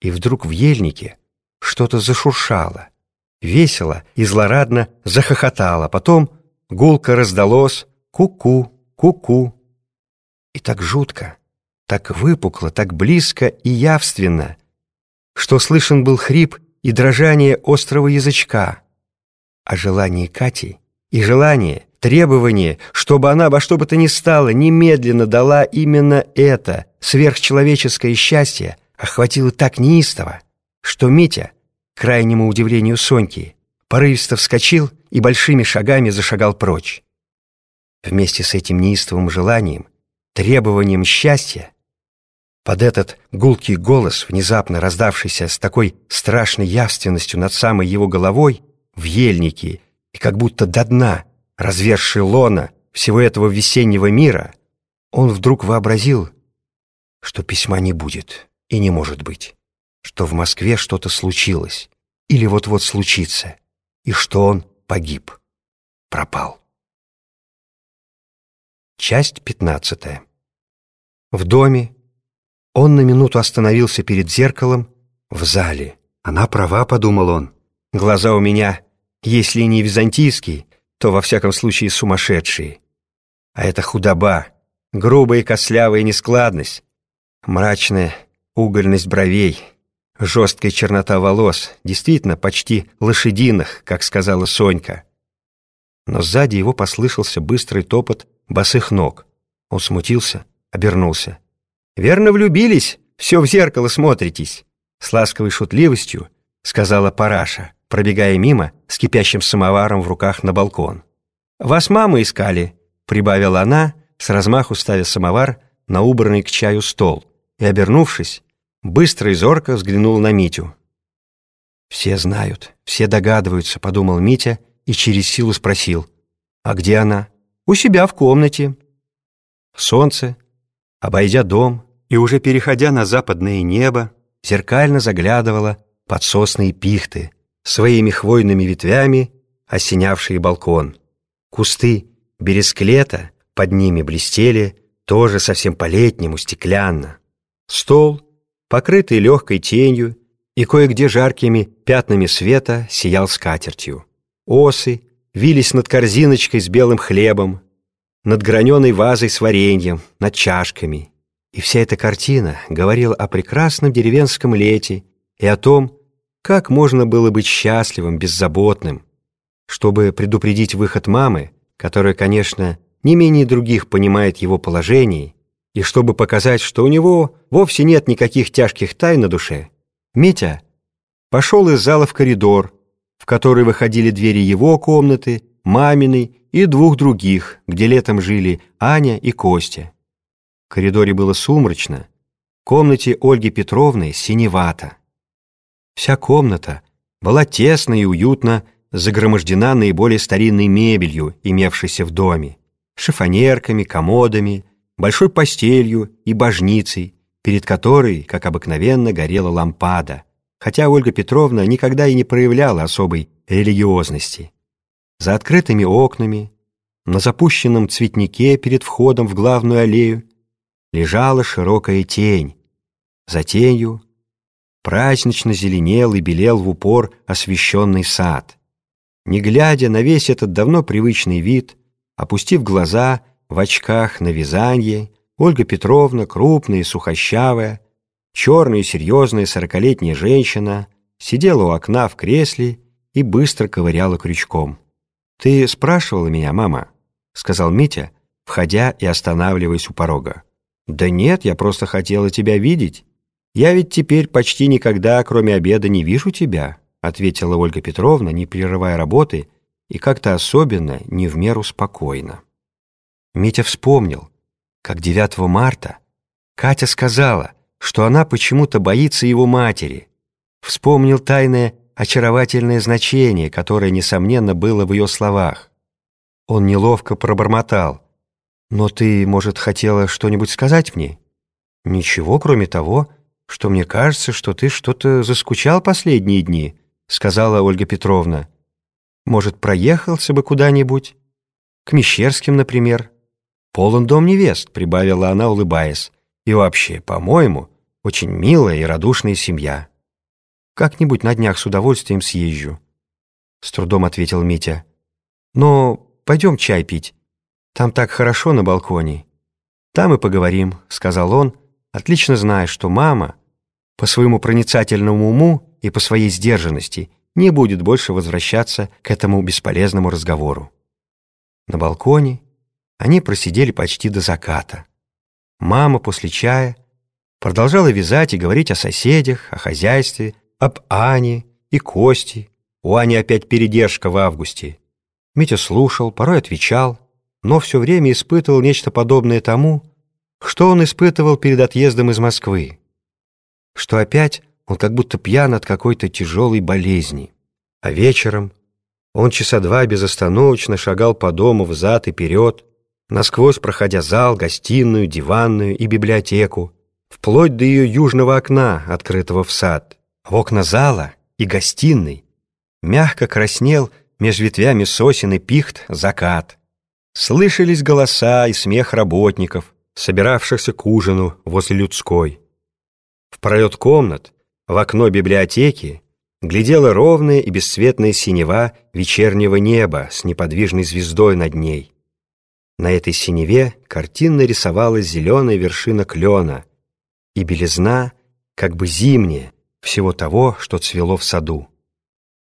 И вдруг в ельнике что-то зашуршало. Весело и злорадно захохотало. Потом гулко раздалось «ку-ку, ку-ку». И так жутко, так выпукло, так близко и явственно, что слышен был хрип и дрожание острого язычка. А желание Кати и желание, требование, чтобы она во что бы то ни стало немедленно дала именно это сверхчеловеческое счастье, охватило так неистово, что Митя, к крайнему удивлению Соньки, порывисто вскочил и большими шагами зашагал прочь. Вместе с этим неистовым желанием, требованием счастья, под этот гулкий голос, внезапно раздавшийся с такой страшной явственностью над самой его головой, в ельнике и как будто до дна, разверший лона всего этого весеннего мира, он вдруг вообразил, что письма не будет и не может быть, что в Москве что-то случилось или вот-вот случится, и что он погиб, пропал. Часть пятнадцатая. В доме он на минуту остановился перед зеркалом в зале. Она права, подумал он. Глаза у меня, если не византийские, то во всяком случае сумасшедшие. А это худоба, грубая кослявая нескладность, мрачная угольность бровей, жесткая чернота волос, действительно почти лошадиных, как сказала Сонька. Но сзади его послышался быстрый топот босых ног. Он смутился, обернулся. «Верно влюбились, все в зеркало смотритесь», с ласковой шутливостью сказала Параша, пробегая мимо с кипящим самоваром в руках на балкон. «Вас мамы искали», прибавила она, с размаху ставя самовар на убранный к чаю стол, и, обернувшись, быстро и зорко взглянул на Митю. «Все знают, все догадываются», — подумал Митя и через силу спросил. «А где она?» «У себя в комнате». Солнце, обойдя дом и уже переходя на западное небо, зеркально заглядывало под сосны и пихты, своими хвойными ветвями осенявшие балкон. Кусты бересклета под ними блестели, тоже совсем по-летнему, стеклянно. Стол, покрытый легкой тенью и кое-где жаркими пятнами света, сиял скатертью. Осы вились над корзиночкой с белым хлебом, над граненой вазой с вареньем, над чашками. И вся эта картина говорила о прекрасном деревенском лете и о том, как можно было быть счастливым, беззаботным. Чтобы предупредить выход мамы, которая, конечно, не менее других понимает его положение, и чтобы показать, что у него вовсе нет никаких тяжких тайн на душе, Митя пошел из зала в коридор, в который выходили двери его комнаты, маминой и двух других, где летом жили Аня и Костя. В коридоре было сумрачно, в комнате Ольги Петровны синевато. Вся комната была тесно и уютно загромождена наиболее старинной мебелью, имевшейся в доме, шифонерками, комодами, большой постелью и божницей, перед которой, как обыкновенно, горела лампада, хотя Ольга Петровна никогда и не проявляла особой религиозности. За открытыми окнами, на запущенном цветнике перед входом в главную аллею лежала широкая тень. За тенью празднично зеленел и белел в упор освещенный сад. Не глядя на весь этот давно привычный вид, опустив глаза в очках на вязанье, Ольга Петровна, крупная и сухощавая, черная и серьезная сорокалетняя женщина, сидела у окна в кресле и быстро ковыряла крючком. «Ты спрашивала меня, мама?» — сказал Митя, входя и останавливаясь у порога. «Да нет, я просто хотела тебя видеть. Я ведь теперь почти никогда, кроме обеда, не вижу тебя», — ответила Ольга Петровна, не прерывая работы и как-то особенно не в меру спокойно. Митя вспомнил, как 9 марта Катя сказала, что она почему-то боится его матери. Вспомнил тайное очаровательное значение, которое, несомненно, было в ее словах. Он неловко пробормотал. «Но ты, может, хотела что-нибудь сказать мне?» «Ничего, кроме того, что мне кажется, что ты что-то заскучал последние дни», сказала Ольга Петровна. «Может, проехался бы куда-нибудь? К Мещерским, например?» «Полон дом невест», — прибавила она, улыбаясь. «И вообще, по-моему, Очень милая и радушная семья. Как-нибудь на днях с удовольствием съезжу. С трудом ответил Митя. Но пойдем чай пить. Там так хорошо на балконе. Там и поговорим, сказал он, отлично зная, что мама по своему проницательному уму и по своей сдержанности не будет больше возвращаться к этому бесполезному разговору. На балконе они просидели почти до заката. Мама после чая продолжала вязать и говорить о соседях, о хозяйстве, об Ане и Косте. У Ани опять передержка в августе. Митя слушал, порой отвечал, но все время испытывал нечто подобное тому, что он испытывал перед отъездом из Москвы. Что опять он как будто пьян от какой-то тяжелой болезни. А вечером он часа два безостановочно шагал по дому взад и вперед, насквозь проходя зал, гостиную, диванную и библиотеку, вплоть до ее южного окна, открытого в сад. В окна зала и гостиной мягко краснел меж ветвями сосен и пихт закат. Слышались голоса и смех работников, собиравшихся к ужину возле людской. В пролет комнат, в окно библиотеки, глядела ровная и бесцветная синева вечернего неба с неподвижной звездой над ней. На этой синеве картинно рисовалась зеленая вершина клена и белизна, как бы зимняя, всего того, что цвело в саду.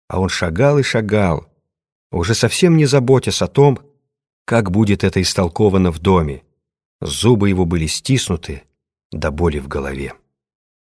А он шагал и шагал, уже совсем не заботясь о том, как будет это истолковано в доме. Зубы его были стиснуты до боли в голове.